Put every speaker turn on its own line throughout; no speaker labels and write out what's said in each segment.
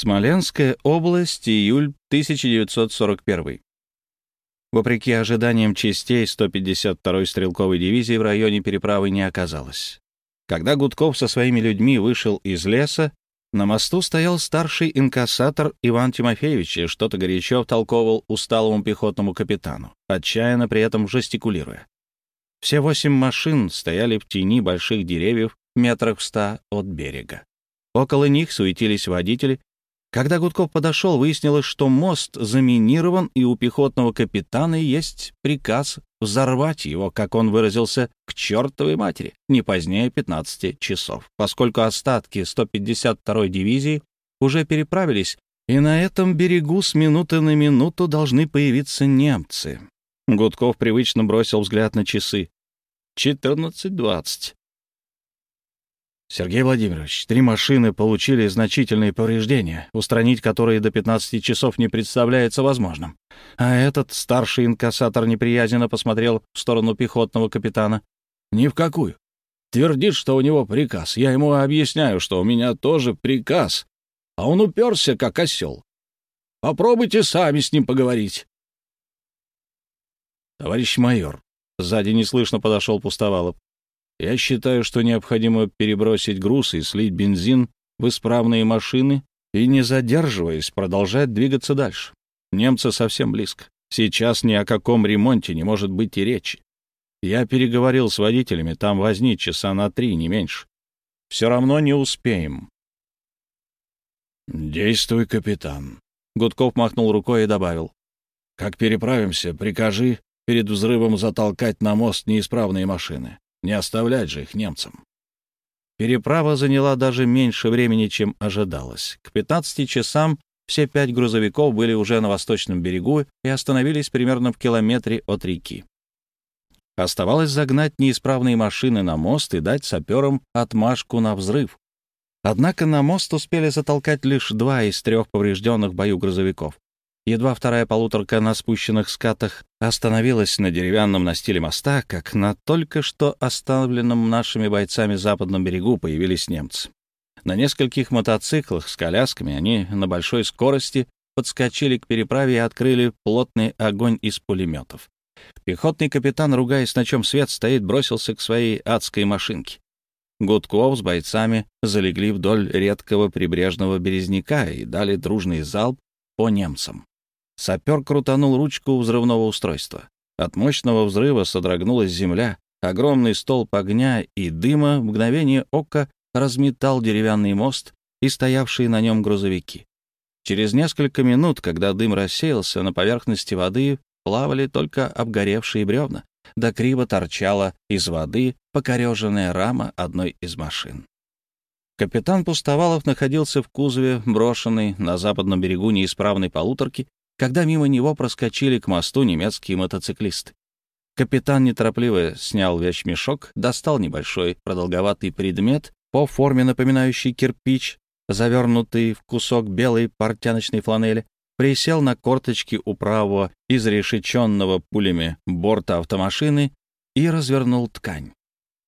Смоленская область, июль 1941. Вопреки ожиданиям частей 152-й стрелковой дивизии в районе переправы не оказалось. Когда Гудков со своими людьми вышел из леса, на мосту стоял старший инкассатор Иван Тимофеевич и что-то горячо втолковывал усталому пехотному капитану, отчаянно при этом жестикулируя. Все восемь машин стояли в тени больших деревьев метрах в ста от берега. Около них суетились водители, когда Гудков подошел, выяснилось, что мост заминирован, и у пехотного капитана есть приказ взорвать его, как он выразился, к чертовой матери, не позднее 15 часов, поскольку остатки 152-й дивизии уже переправились, и на этом берегу с минуты на минуту должны появиться немцы. Гудков привычно бросил взгляд на часы. 14.20. Сергей Владимирович, три машины получили значительные повреждения, устранить которые до 15 часов не представляется возможным. А этот старший инкассатор неприязненно посмотрел в сторону пехотного капитана. «Ни в какую. Твердит, что у него приказ. Я ему объясняю, что у меня тоже приказ. А он уперся, как осел. Попробуйте сами с ним поговорить». «Товарищ майор», — сзади неслышно подошел Пустовалов, я считаю, что необходимо перебросить груз и слить бензин в исправные машины и, не задерживаясь, продолжать двигаться дальше. Немцы совсем близко. Сейчас ни о каком ремонте не может быть и речи. Я переговорил с водителями, там возни часа на три, не меньше. Все равно не успеем. «Действуй, капитан», — Гудков махнул рукой и добавил. «Как переправимся, прикажи перед взрывом затолкать на мост неисправные машины. Не оставлять же их немцам. Переправа заняла даже меньше времени, чем ожидалось. К 15 часам все пять грузовиков были уже на восточном берегу и остановились примерно в километре от реки. Оставалось загнать неисправные машины на мост и дать саперам отмашку на взрыв. Однако на мост успели затолкать лишь два из трех поврежденных бою грузовиков. Едва вторая полуторка на спущенных скатах остановилась на деревянном настиле моста, как на только что оставленном нашими бойцами западном берегу появились немцы. На нескольких мотоциклах с колясками они на большой скорости подскочили к переправе и открыли плотный огонь из пулеметов. Пехотный капитан, ругаясь, на чем свет стоит, бросился к своей адской машинке. Гудков с бойцами залегли вдоль редкого прибрежного березняка и дали дружный залп по немцам. Сапер крутанул ручку взрывного устройства. От мощного взрыва содрогнулась земля, огромный столб огня и дыма в мгновение ока разметал деревянный мост и стоявшие на нем грузовики. Через несколько минут, когда дым рассеялся, на поверхности воды плавали только обгоревшие бревна, да криво торчала из воды покореженная рама одной из машин. Капитан Пустовалов находился в кузове, брошенной на западном берегу неисправной полуторки, когда мимо него проскочили к мосту немецкие мотоциклисты. Капитан неторопливо снял вещмешок, достал небольшой продолговатый предмет, по форме напоминающий кирпич, завернутый в кусок белой портяночной фланели, присел на корточки у правого изрешеченного пулями борта автомашины и развернул ткань.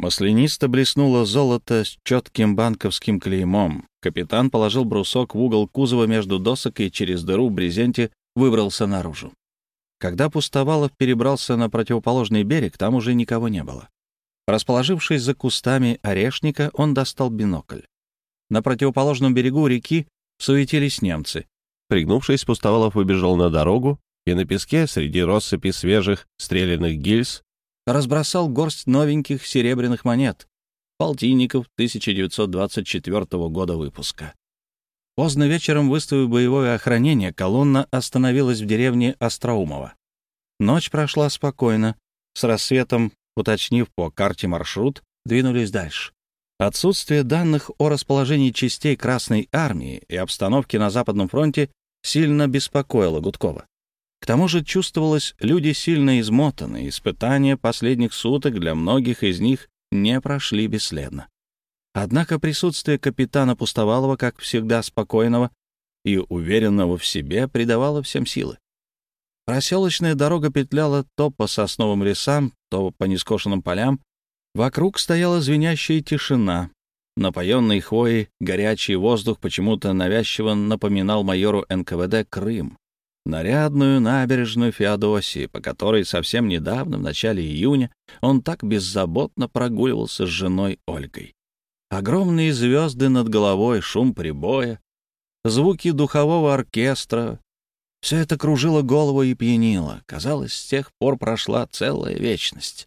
Маслянисто блеснуло золото с четким банковским клеймом. Капитан положил брусок в угол кузова между досок и через дыру в брезенте выбрался наружу. Когда Пустовалов перебрался на противоположный берег, там уже никого не было. Расположившись за кустами орешника, он достал бинокль. На противоположном берегу реки суетились немцы. Пригнувшись, Пустовалов выбежал на дорогу и на песке среди россыпи свежих стрелянных гильз разбросал горсть новеньких серебряных монет, полтинников 1924 года выпуска. Поздно вечером, выставив боевое охранение, колонна остановилась в деревне Остроумово. Ночь прошла спокойно. С рассветом, уточнив по карте маршрут, двинулись дальше. Отсутствие данных о расположении частей Красной Армии и обстановке на Западном фронте сильно беспокоило Гудкова. К тому же чувствовалось, люди сильно измотаны, испытания последних суток для многих из них не прошли бесследно. Однако присутствие капитана Пустовалова, как всегда спокойного и уверенного в себе, придавало всем силы. Проселочная дорога петляла то по сосновым лесам, то по нескошенным полям. Вокруг стояла звенящая тишина. Напоенный хвоей, горячий воздух почему-то навязчиво напоминал майору НКВД Крым. Нарядную набережную Феодосии, по которой совсем недавно, в начале июня, он так беззаботно прогуливался с женой Ольгой. Огромные звезды над головой, шум прибоя, звуки духового оркестра. Все это кружило голову и пьянило. Казалось, с тех пор прошла целая вечность.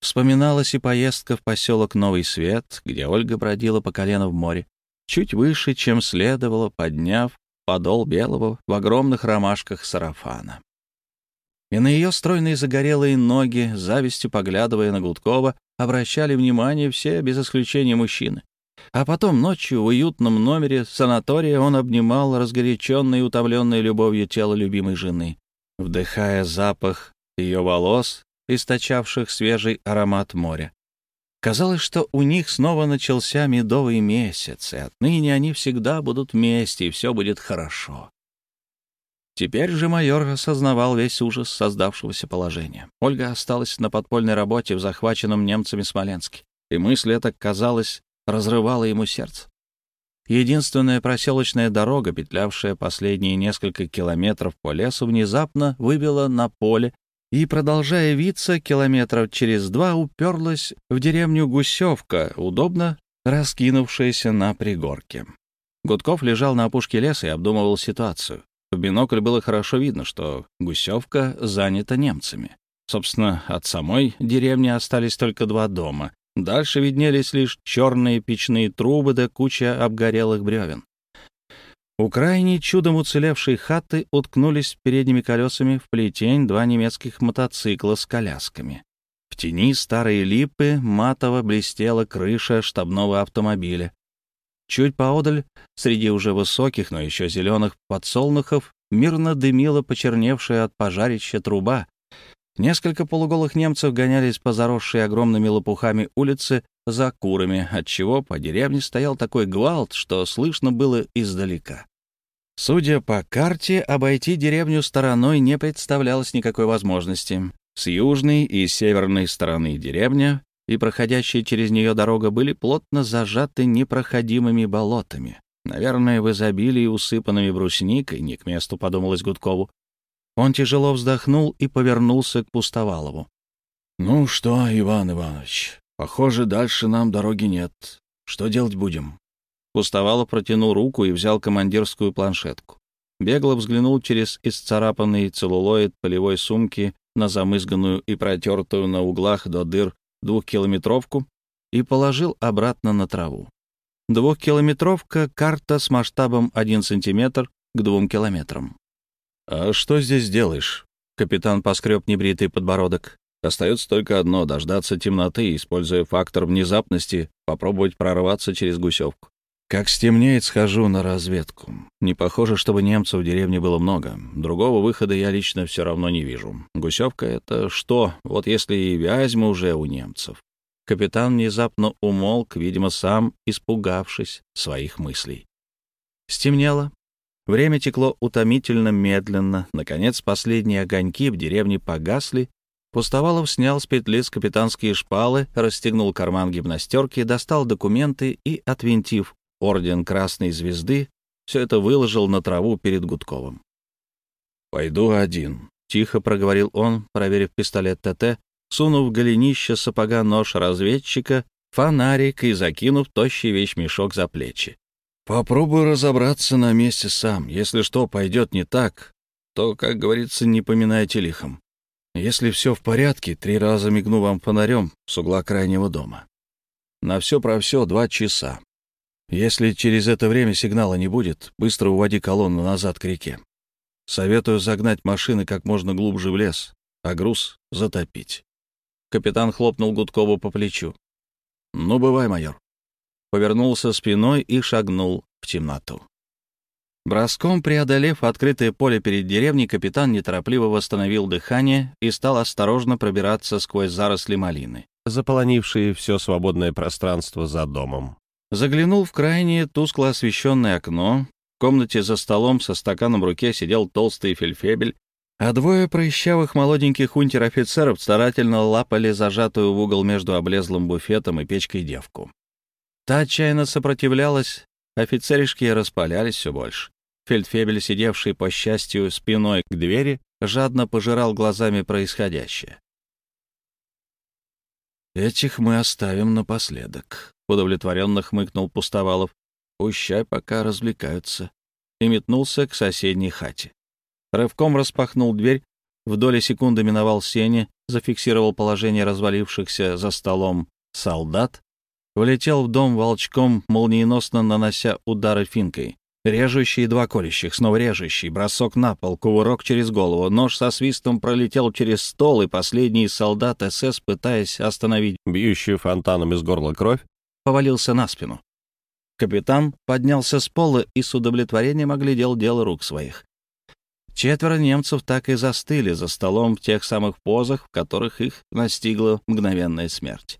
Вспоминалась и поездка в поселок Новый Свет, где Ольга бродила по колено в море, чуть выше, чем следовало, подняв подол белого в огромных ромашках сарафана. И на ее стройные загорелые ноги, завистью поглядывая на Гудкова, обращали внимание все, без исключения мужчины. А потом ночью в уютном номере санатория он обнимал разгоряченное и утомленное любовью тело любимой жены, вдыхая запах ее волос источавших свежий аромат моря. Казалось, что у них снова начался медовый месяц, и отныне они всегда будут вместе, и все будет хорошо. Теперь же майор осознавал весь ужас создавшегося положения. Ольга осталась на подпольной работе в захваченном немцами Смоленске, и мысль эта, казалось, разрывала ему сердце. Единственная проселочная дорога, петлявшая последние несколько километров по лесу, внезапно выбила на поле и, продолжая виться, километров через два уперлась в деревню Гусевка, удобно раскинувшаяся на пригорке. Гудков лежал на опушке леса и обдумывал ситуацию. В бинокль было хорошо видно, что Гусевка занята немцами. Собственно, от самой деревни остались только два дома. Дальше виднелись лишь черные печные трубы да куча обгорелых бревен. У крайней чудом уцелевшей хаты уткнулись передними колесами в плетень два немецких мотоцикла с колясками. В тени старые липы матово блестела крыша штабного автомобиля. Чуть поодаль, среди уже высоких, но еще зеленых подсолнухов, мирно дымила почерневшая от пожарища труба. Несколько полуголых немцев гонялись по заросшей огромными лопухами улице за курами, отчего по деревне стоял такой гвалт, что слышно было издалека. Судя по карте, обойти деревню стороной не представлялось никакой возможности. С южной и северной стороны деревня и проходящая через нее дорога были плотно зажаты непроходимыми болотами. Наверное, в изобилии усыпанными брусникой, не к месту подумалось Гудкову. Он тяжело вздохнул и повернулся к Пустовалову. «Ну что, Иван Иванович, похоже, дальше нам дороги нет. Что делать будем?» Пустовало протянул руку и взял командирскую планшетку. Бегло взглянул через исцарапанный целлулоид полевой сумки на замызганную и протертую на углах до дыр двухкилометровку и положил обратно на траву. Двухкилометровка — карта с масштабом 1 сантиметр к двум километрам. «А что здесь делаешь?» — капитан поскреб небритый подбородок. «Остается только одно — дождаться темноты, используя фактор внезапности, попробовать прорваться через гусевку. Как стемнеет, схожу на разведку. Не похоже, чтобы немцев в деревне было много. Другого выхода я лично все равно не вижу. Гусевка — это что? Вот если и Вязьма уже у немцев. Капитан внезапно умолк, видимо, сам испугавшись своих мыслей. Стемнело. Время текло утомительно медленно. Наконец, последние огоньки в деревне погасли. Пустовалов снял с петли с капитанские шпалы, расстегнул карман гимнастерки, достал документы и, отвинтив орден Красной Звезды, все это выложил на траву перед Гудковым. «Пойду один», — тихо проговорил он, проверив пистолет ТТ, сунув голенище сапога нож разведчика, фонарик и закинув тощий вещмешок за плечи. «Попробую разобраться на месте сам. Если что пойдет не так, то, как говорится, не поминайте лихом. Если все в порядке, три раза мигну вам фонарем с угла крайнего дома. На все про все два часа. Если через это время сигнала не будет, быстро уводи колонну назад к реке. Советую загнать машины как можно глубже в лес, а груз затопить. Капитан хлопнул Гудкову по плечу. «Ну, бывай, майор». Повернулся спиной и шагнул в темноту. Броском преодолев открытое поле перед деревней, капитан неторопливо восстановил дыхание и стал осторожно пробираться сквозь заросли малины, заполонившие все свободное пространство за домом. Заглянул в крайнее тускло освещенное окно. В комнате за столом со стаканом в руке сидел толстый фельфебель, а двое прыщавых молоденьких унтер-офицеров старательно лапали зажатую в угол между облезлым буфетом и печкой девку. Та отчаянно сопротивлялась, офицеришки распалялись все больше. Фельдфебель, сидевший, по счастью, спиной к двери, жадно пожирал глазами происходящее. «Этих мы оставим напоследок», — удовлетворенно хмыкнул Пустовалов. «Пущай пока развлекаются», и метнулся к соседней хате. Рывком распахнул дверь, в доли секунды миновал сени, зафиксировал положение развалившихся за столом солдат, влетел в дом волчком, молниеносно нанося удары финкой. Режущий два колющих, снова режущий, бросок на пол, кувырок через голову, нож со свистом пролетел через стол, и последний солдат СС, пытаясь остановить бьющую фонтаном из горла кровь, повалился на спину. Капитан поднялся с пола и с удовлетворением оглядел дело рук своих. Четверо немцев так и застыли за столом в тех самых позах, в которых их настигла мгновенная смерть.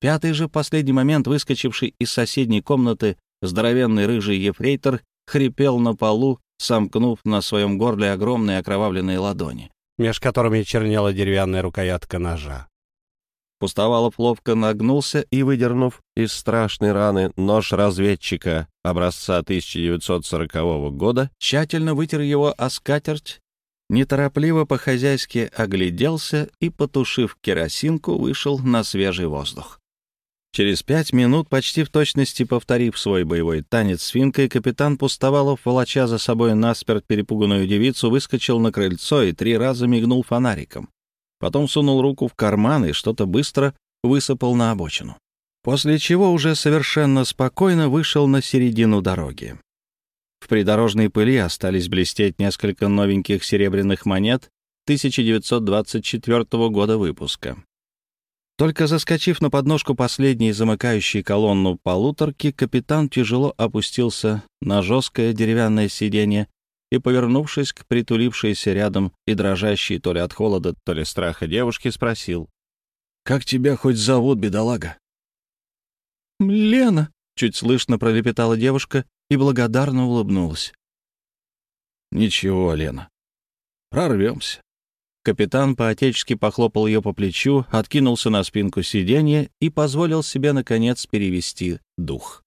Пятый же в последний момент, выскочивший из соседней комнаты, здоровенный рыжий ефрейтор, хрипел на полу, сомкнув на своем горле огромные окровавленные ладони,
меж которыми чернела деревянная рукоятка ножа.
Пустовалов ловко нагнулся и, выдернув из страшной раны нож разведчика образца 1940 года, тщательно вытер его о скатерть, неторопливо по-хозяйски огляделся и, потушив керосинку, вышел на свежий воздух. Через пять минут, почти в точности повторив свой боевой танец с финкой, капитан Пустовалов, волоча за собой насперть перепуганную девицу, выскочил на крыльцо и три раза мигнул фонариком. Потом сунул руку в карман и что-то быстро высыпал на обочину. После чего уже совершенно спокойно вышел на середину дороги. В придорожной пыли остались блестеть несколько новеньких серебряных монет 1924 года выпуска. Только заскочив на подножку последней замыкающей колонну полуторки, капитан тяжело опустился на жесткое деревянное сиденье и, повернувшись к притулившейся рядом и дрожащей то ли от холода, то ли страха девушке, спросил. «Как тебя хоть зовут, бедолага?» «Лена», — чуть слышно пролепетала девушка и благодарно улыбнулась. «Ничего, Лена, прорвемся. Капитан поотечески похлопал ее по плечу, откинулся на спинку сиденья и позволил себе, наконец, перевести дух.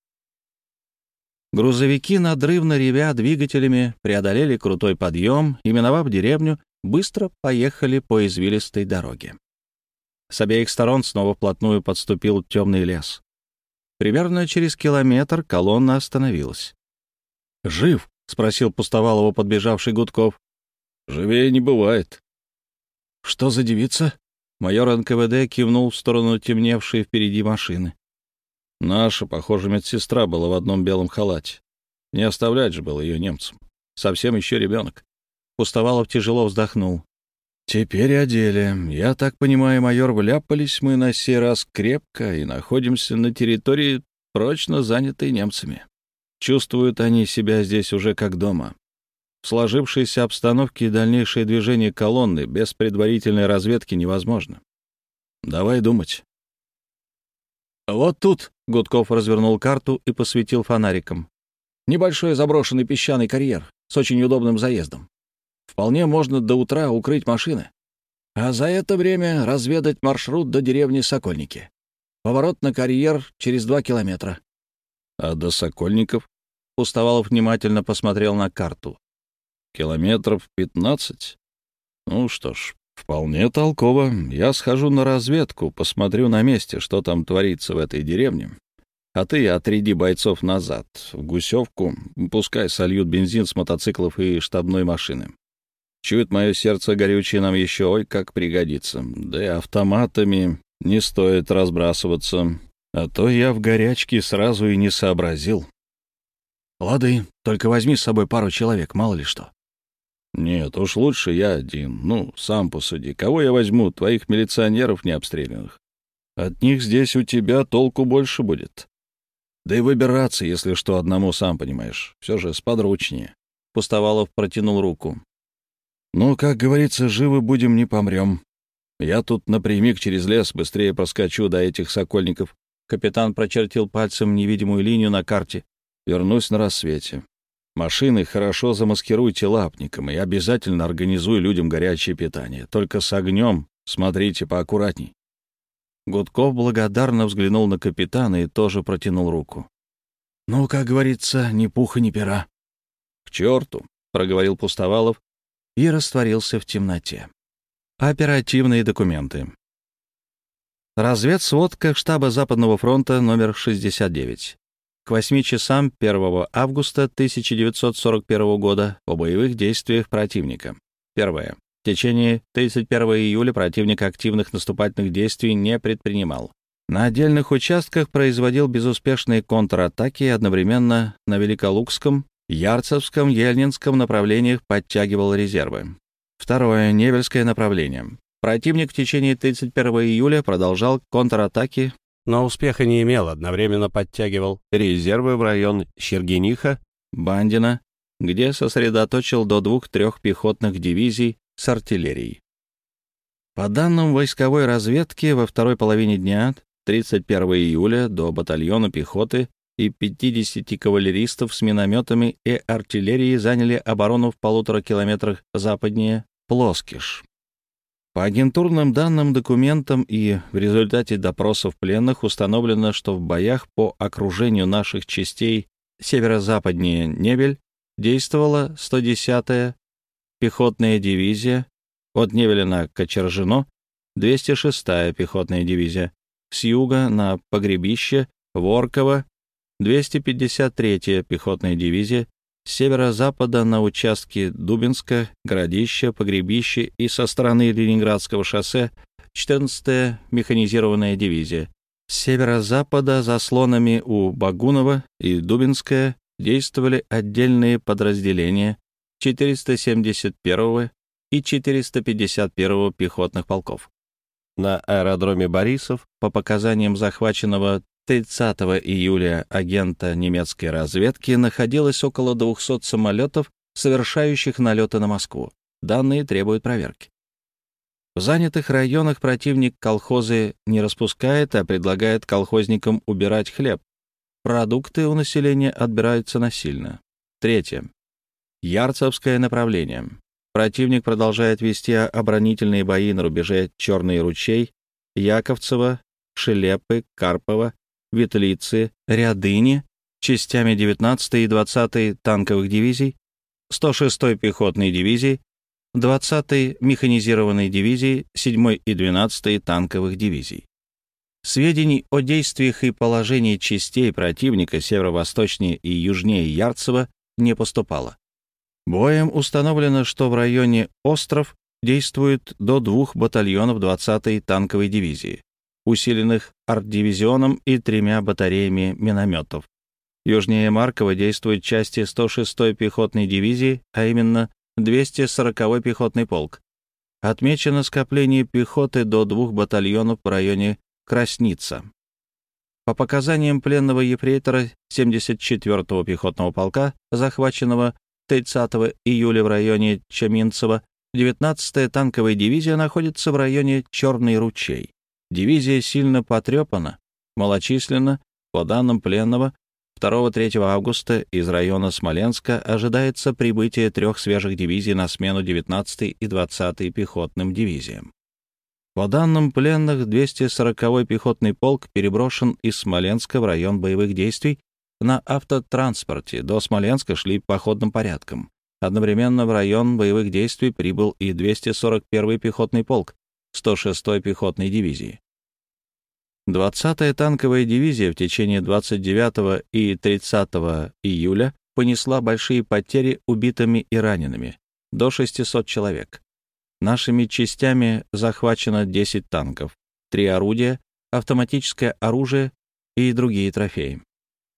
Грузовики, надрывно ревя двигателями, преодолели крутой подъем и, миновав деревню, быстро поехали по извилистой дороге. С обеих сторон снова вплотную подступил темный лес. Примерно через километр колонна остановилась. «Жив?» — спросил пустовалого подбежавший Гудков. «Живее не бывает», «Что за девица?» Майор НКВД кивнул в сторону темневшей впереди машины. «Наша, похоже, медсестра была в одном белом халате. Не оставлять же было ее немцам. Совсем еще ребенок». Пустовалов тяжело вздохнул. «Теперь о деле. Я так понимаю, майор, вляпались мы на сей раз крепко и находимся на территории, прочно занятой немцами. Чувствуют они себя здесь уже как дома. В сложившейся обстановке дальнейшее движение колонны без предварительной разведки невозможно. Давай думать. «Вот тут», — Гудков развернул карту и посветил фонариком. «Небольшой заброшенный песчаный карьер с очень удобным заездом. Вполне можно до утра укрыть машины. А за это время разведать маршрут до деревни Сокольники. Поворот на карьер через два километра». «А до Сокольников?» Пустовалов внимательно посмотрел на карту. Километров пятнадцать? Ну что ж, вполне толково. Я схожу на разведку, посмотрю на месте, что там творится в этой деревне. А ты отряди бойцов назад, в Гусевку, пускай сольют бензин с мотоциклов и штабной машины. Чует мое сердце горючее нам еще ой как пригодится. Да и автоматами не стоит разбрасываться, а то я в горячке сразу и не сообразил. Лады, только возьми с собой пару человек, мало ли что. «Нет, уж лучше я один. Ну, сам посуди. Кого я возьму? Твоих милиционеров необстрелянных. От них здесь у тебя толку больше будет. Да и выбираться, если что, одному, сам понимаешь. Все же сподручнее». Пустовалов протянул руку. «Ну, как говорится, живы будем, не помрем. Я тут напрямик через лес быстрее проскочу до этих сокольников». Капитан прочертил пальцем невидимую линию на карте. «Вернусь на рассвете. Машины хорошо замаскируйте лапником и обязательно организуй людям горячее питание. Только с огнем смотрите поаккуратней. Гудков благодарно взглянул на капитана и тоже протянул руку. «Ну, как говорится, ни пуха, ни пера». «К черту!» — проговорил Пустовалов и растворился в темноте. Оперативные документы. Разведсводка штаба Западного фронта номер 69. К 8 часам 1 августа 1941 года о боевых действиях противника. Первое. В течение 31 июля противник активных наступательных действий не предпринимал. На отдельных участках производил безуспешные контратаки и одновременно на Великолукском, Ярцевском, Ельнинском направлениях подтягивал резервы. Второе. Невельское направление. Противник в течение 31 июля продолжал контратаки,
но успеха не имел, одновременно подтягивал резервы в район Щергениха,
Бандина, где сосредоточил до двух-трех пехотных дивизий с артиллерией. По данным войсковой разведки, во второй половине дня 31 июля до батальона пехоты и 50 кавалеристов с минометами и артиллерией заняли оборону в полутора километрах западнее Плоскиш. По агентурным данным, документам и в результате допросов пленных установлено, что в боях по окружению наших частей северо-западнее Небель действовала 110-я пехотная дивизия, от Невеля на Кочержино, 206-я пехотная дивизия, с юга на Погребище, Ворково, 253-я пехотная дивизия, с северо-запада на участке Дубинска, Городища, Погребище и со стороны Ленинградского шоссе 14-я механизированная дивизия. С северо-запада за слонами у Багунова и Дубинская действовали отдельные подразделения 471 и 451 пехотных полков. На аэродроме Борисов, по показаниям захваченного 30 июля агента немецкой разведки, находилось около 200 самолетов, совершающих налеты на Москву. Данные требуют проверки. В занятых районах противник колхозы не распускает, а предлагает колхозникам убирать хлеб. Продукты у населения отбираются насильно. Третье. Ярцевское направление. Противник продолжает вести оборонительные бои на рубеже Черный ручей, Яковцево, Шелепы, Карпова, Ветлицы, Рядыни, частями 19-й и 20-й танковых дивизий, 106-й пехотной дивизии, 20-й механизированной дивизии, 7-й и 12-й танковых дивизий. Сведений о действиях и положении частей противника северо-восточнее и южнее Ярцева не поступало. Боем установлено, что в районе Остров действует до двух батальонов 20-й танковой дивизии, усиленных арт-дивизионом и тремя батареями минометов. Южнее Маркова действуют части 106-й пехотной дивизии, а именно 240-й пехотный полк. Отмечено скопление пехоты до двух батальонов в районе Красница. По показаниям пленного ефрейтора 74-го пехотного полка, захваченного 30 июля в районе Чаминцево, 19-я танковая дивизия находится в районе Черный ручей. Дивизия сильно потрепана, малочисленно, по данным пленного, 2-3 августа из района Смоленска ожидается прибытие трех свежих дивизий на смену 19-й и 20-й пехотным дивизиям. По данным пленных, 240-й пехотный полк переброшен из Смоленска в район боевых действий на автотранспорте до Смоленска шли походным порядком. Одновременно в район боевых действий прибыл и 241-й пехотный полк 106-й пехотной дивизии. 20-я танковая дивизия в течение 29 и 30 июля понесла большие потери убитыми и ранеными, до 600 человек. Нашими частями захвачено 10 танков, 3 орудия, автоматическое оружие и другие трофеи.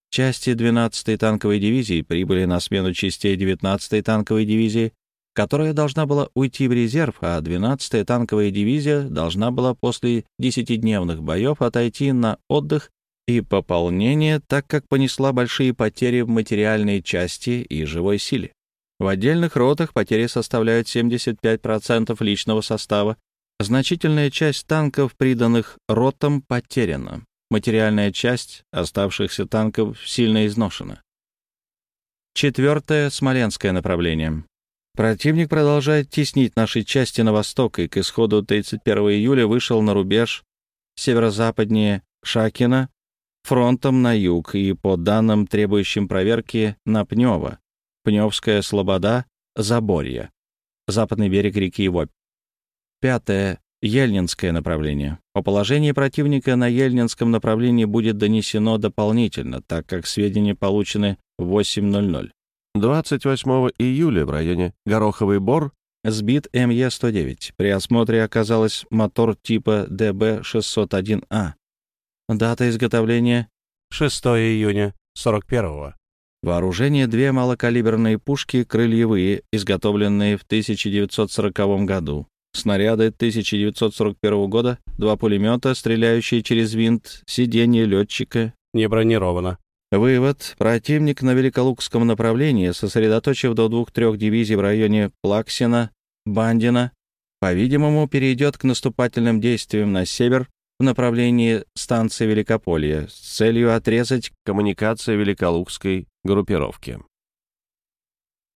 Части 12-й танковой дивизии прибыли на смену частей 19-й танковой дивизии, которая должна была уйти в резерв, а 12-я танковая дивизия должна была после десятидневных боев отойти на отдых и пополнение, так как понесла большие потери в материальной части и живой силе. В отдельных ротах потери составляют 75% личного состава. Значительная часть танков, приданных ротам, потеряна. Материальная часть оставшихся танков сильно изношена. Четвертое — Смоленское направление. Противник продолжает теснить наши части на восток и к исходу 31 июля вышел на рубеж северо-западнее Шакина, фронтом на юг и, по данным, требующим проверки, на Пнево, Пневская Слобода, Заборье, западный берег реки Вопь. Пятое. Ельнинское направление. О положении противника на Ельнинском направлении будет донесено дополнительно, так как сведения получены в 8.00.
28 июля в районе Гороховый Бор
Сбит МЕ-109. При осмотре оказалось мотор типа ДБ-601А. Дата изготовления
6 июня 41-го.
Вооружение две малокалиберные пушки крыльевые, изготовленные в 1940 году. Снаряды 1941 года, два пулемета, стреляющие через винт, сиденье летчика.
Не бронировано.
Вывод. Противник на Великолукском направлении, сосредоточив до двух-трех дивизий в районе Плаксина, Бандина, по-видимому, перейдет к наступательным действиям на север в направлении станции Великополье с целью отрезать
коммуникации Великолукской группировки.